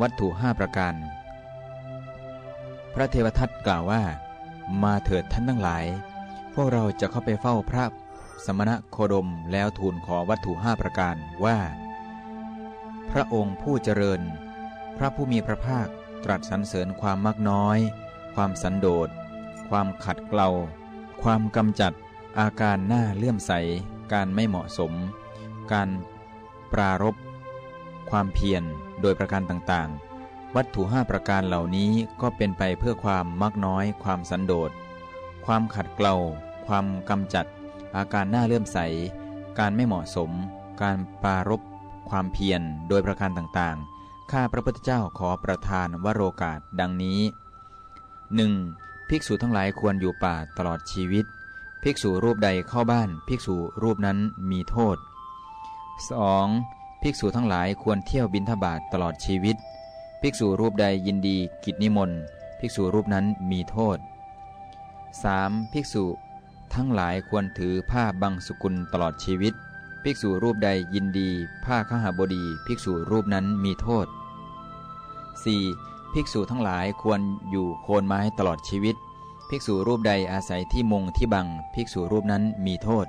วัตถุห้าประการ พระเทวทัตกล่าวว่า มาเถิดท่านทั้งหลาย พวกเราจะเข้าไปเฝ้าพระสมณะโคดมแล้วทูลขอวัตถุห้าประการว่า พระองค์ผู้เจริญ พระผู้มีพระภาคตรัสสรรเสริญความมากน้อย ความสันโดษ ความขัดเกลา ความกำจัด อาการหน้าเลื่อมใส การไม่เหมาะสม การปรารบความเพียร โดยประการต่างๆ วัตถุห้าประการเหล่านี้ก็เป็นไปเพื่อความมักน้อย ความสันโดษ ความขัดเกลา ความกำจัด อาการหน้าเลื่อมใส การไม่เหมาะสม การปรารบความเพียรโดยประการต่างๆ ข้าพระพุทธเจ้าขอประทานวโรกาสดังนี้ 1. ภิกษุทั้งหลายควรอยู่ป่าตลอดชีวิต ภิกษุรูปใดเข้าบ้าน ภิกษุรูปนั้นมีโทษ 2. ภิกษุทั้งหลายควรเที่ยวบินทบาทตลอดชีวิต ภิกษุรูปใดยินดีกิจนิมนต์ภิกษุรูปนั้นมีโทษ 3. ภิกษุ ทั้งหลายควรถือผ้าบังสุกุลตลอดชีวิต ภิกษุรูปใดยินดีผ้าขหาบดี ภิกษุรูปนั้นมีโทษ 4. ภิกษุทั้งหลายควรอยู่โคนไม้ตลอดชีวิต ภิกษุรูปใดอาศัยที่มุงที่บัง ภิกษุรูปนั้นมีโทษ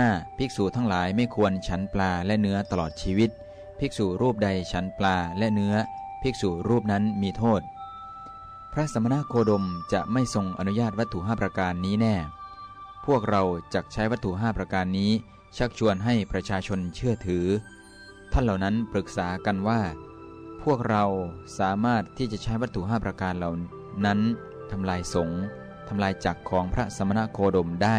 5. ภิกษุทั้งหลายไม่ควรฉันปลาและเนื้อตลอดชีวิต ภิกษุรูปใดฉันปลาและเนื้อ ภิกษุรูปนั้นมีโทษ พระสมณโคดมจะไม่ทรงอนุญาตวัตถุห้าประการนี้แน่ พวกเราจะใช้วัตถุห้าประการนี้ ชักชวนให้ประชาชนเชื่อถือ ท่านเหล่านั้นปรึกษากันว่า พวกเราสามารถที่จะใช้วัตถุห้าประการเหล่านั้นทำลายสงฆ์ทำลายจักรของพระสมณโคดมได้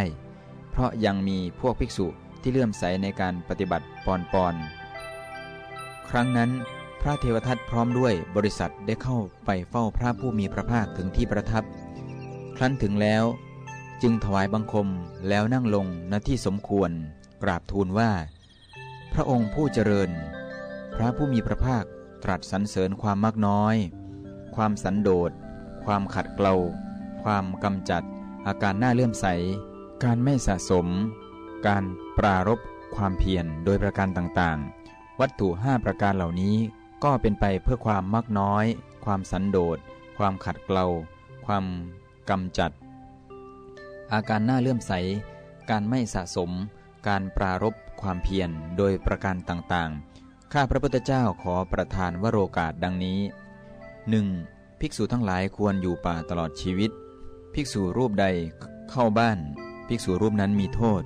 เพราะยังมีพวกภิกษุที่เลื่อมใสในการปฏิบัติปอนปอนครั้งนั้นพระเทวทัตพร้อมด้วยบริษัทได้เข้าไปเฝ้าพระผู้มีพระภาคถึงที่ประทับ ครั้นถึงแล้ว จึงถวายบังคมแล้วนั่งลงณที่สมควร กราบทูลว่า พระองค์ผู้เจริญ พระผู้มีพระภาคตรัสสรรเสริญความมากน้อย ความสันโดษความขัดเกลา ความกำจัด อาการหน้าเลื่อมใส การไม่สะสม การปรารบความเพียรโดยประการต่างๆ วัตถุห้าประการเหล่านี้ก็เป็นไปเพื่อความมากน้อย ความสันโดษ ความขัดเกลา ความกำจัด อาการหน้าเลื่อมใส การไม่สะสม การปรารบความเพียรโดยประการต่างๆ ข้าพระพุทธเจ้าขอประทานวโรกาสดังนี้ 1. ภิกษุทั้งหลายควรอยู่ป่าตลอดชีวิต ภิกษุรูปใดเข้าบ้าน ภิกษุรูปนั้นมีโทษ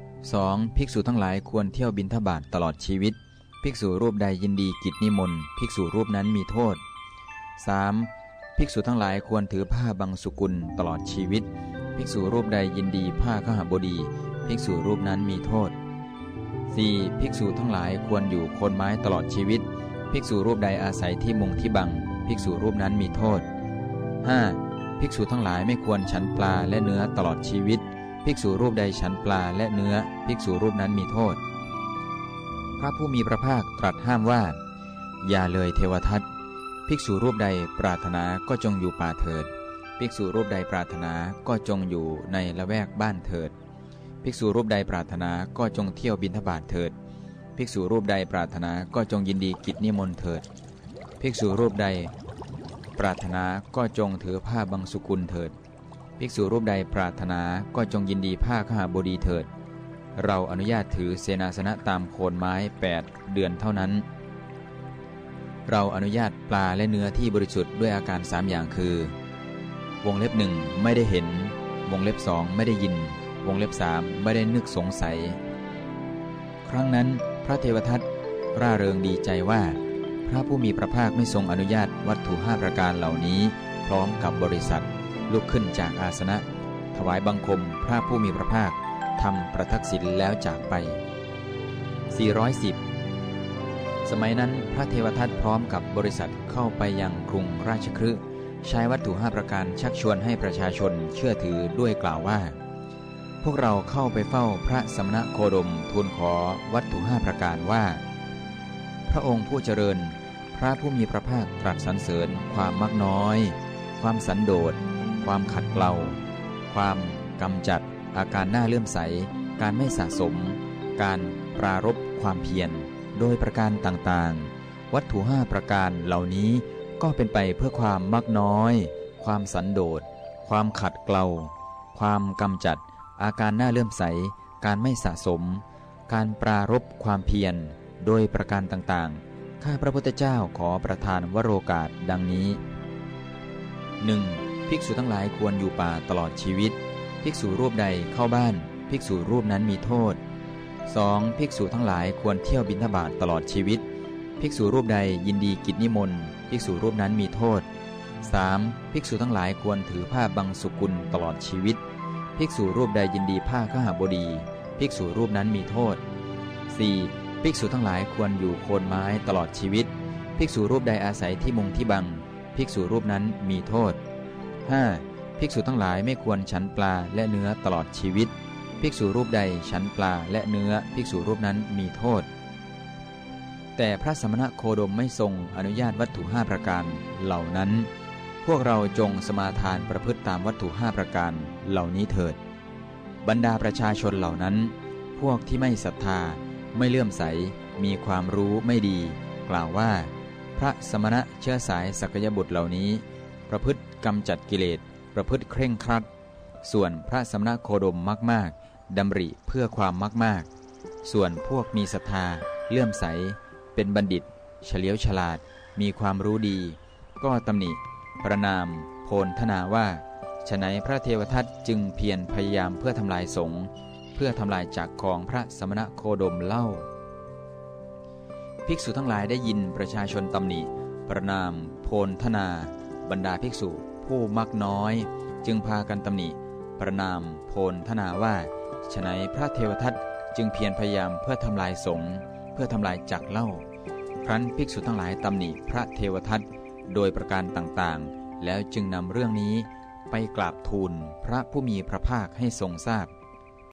2. ภิกษุทั้งหลายควรเที่ยวบินทบาทตลอดชีวิต ภิกษุรูปใดยินดีกิจนิมนต์ภิกษุรูปนั้นมีโทษ 3. ภิกษุทั้งหลายควรถือผ้าบางสุกุลตลอดชีวิต ภิกษุรูปใดยินดีผ้าขหบดี ภิกษุรูปนั้นมีโทษ 4. ภิกษุทั้งหลายควรอยู่โคนไม้ตลอดชีวิต ภิกษุรูปใดอาศัยที่มุงที่บัง ภิกษุรูปนั้นมีโทษ 5. ภิกษุทั้งหลายไม่ควรฉันปลาและเนื้อตลอดชีวิต ภิกษุรูปใดฉันปลาและเนื้อ ภิกษุรูปนั้นมีโทษ พระผู้มีพระภาคตรัสห้ามว่า อย่าเลยเทวทัตภิกษุรูปใดปรารถนาก็จงอยู่ป่าเถิด ภิกษุรูปใดปรารถนาก็จงอยู่ในละแวกบ้านเถิด ภิกษุรูปใดปรารถนาก็จงเที่ยวบินทบาทเถิด ภิกษุรูปใดปรารถนาก็จงยินดีกิจนิมนต์เถิด ภิกษุรูปใด ปรารถนาก็จงถือผ้าบางสุกุลเถิด ภิกษุรูปใดปรารถนาก็จงยินดีผ้าขหาบดีเถิด เราอนุญาตถือเสนาสนะตามโคนไม้ 8 เดือนเท่านั้น เราอนุญาตปลาและเนื้อที่บริสุทธิ์ด้วยอาการสามอย่างคือ วงเล็บหนึ่งไม่ได้เห็น วงเล็บสองไม่ได้ยิน วงเล็บสามไม่ได้นึกสงสัย ครั้งนั้นพระเทวทัตร่าเริงดีใจว่า พระผู้มีพระภาคไม่ทรงอนุญาตวัตถุห้าประการเหล่านี้ พร้อมกับบริษัท ลุกขึ้นจากอาสนะ ถวายบังคมพระผู้มีพระภาคทำประทักษิณแล้วจากไป 410 สมัยนั้นพระเทวทัตพร้อมกับบริษัทเข้าไปยังกรุงราชคฤห์ใช้วัตถุห้าประการชักชวนให้ประชาชนเชื่อถือด้วยกล่าวว่า พวกเราเข้าไปเฝ้าพระสมณโคดมทูลขอวัตถุห้าประการว่า พระองค์ผู้เจริญ พระผู้มีพระภาคตรัสสรรเสริญความมักน้อย ความสันโดษ ความขัดเกลา ความกำจัด อาการหน้าเลื่อมใส การไม่สะสม การปรารบความเพียร โดยประการต่างๆ วัตถุห้าประการเหล่านี้ก็เป็นไปเพื่อความมักน้อย ความสันโดษ ความขัดเกลา ความกำจัด อาการหน่าเลื่อมใส การไม่สะสม การปรารบความเพียร โดยประการต่างๆ ข้าพระพุทธเจ้าขอประทานวโรกาสดังนี้ 1. ภิกษุทั้งหลายควรอยู่ป่าตลอดชีวิต ภิกษุรูปใดเข้าบ้าน ภิกษุรูปนั้นมีโทษ 2. ภิกษุทั้งหลายควรเที่ยวบิณฑบาตตลอดชีวิต ภิกษุรูปใดยินดีกิจนิมนต์ภิกษุรูปนั้นมีโทษ 3. ภิกษุทั้งหลายควรถือผ้าบังสุกุลตลอดชีวิต ภิกษุรูปใดยินดีผ้าข้าหาบดี ภิกษุรูปนั้นมีโทษ 4. ภิกษุทั้งหลายควรอยู่โคนไม้ตลอดชีวิต ภิกษุรูปใดอาศัยที่มุงที่บัง ภิกษุรูปนั้นมีโทษ 5. ภิกษุทั้งหลายไม่ควรฉันปลาและเนื้อตลอดชีวิต ภิกษุรูปใดฉันปลาและเนื้อภิกษุรูปนั้นมีโทษ แต่พระสมณะโคดมไม่ทรงอนุญาตวัตถุห้าประการเหล่านั้น พวกเราจงสมาทานประพฤติตามวัตถุห้าประการเหล่านี้เถิด บรรดาประชาชนเหล่านั้น พวกที่ไม่ศรัทธา ไม่เลื่อมใส มีความรู้ไม่ดี กล่าวว่า พระสมณะเชื้อสายสักยบุตรเหล่านี้ ประพฤติกำจัดกิเลส ประพฤติเคร่งครัด ส่วนพระสมณะโคดมมากๆดำริเพื่อความมากๆ ส่วนพวกมีศรัทธา เลื่อมใส เป็นบัณฑิต เฉลียวฉลาด มีความรู้ดี ก็ตำหนิ ประนาม โพลธนาว่าฉนัยพระเทวทัตจึงเพียรพยายามเพื่อทำลายสงฆ์เพื่อทำลายจากของพระสมณะโคดมเล่า ภิกษุทั้งหลายได้ยินประชาชนตำหนิ ประนาม โพลธนา บรรดาภิกษุผู้มักน้อย จึงพากันตำหนิ ประนามโพลธนาว่าฉนัยพระเทวทัตจึงเพียรพยายามเพื่อทำลายสงฆ์เพื่อทำลายจักเล่า ครั้นภิกษุทั้งหลายตำหนิพระเทวทัตโดยประการต่างๆ แล้วจึงนำเรื่องนี้ไปกราบทูลพระผู้มีพระภาคให้ทรงทราบพ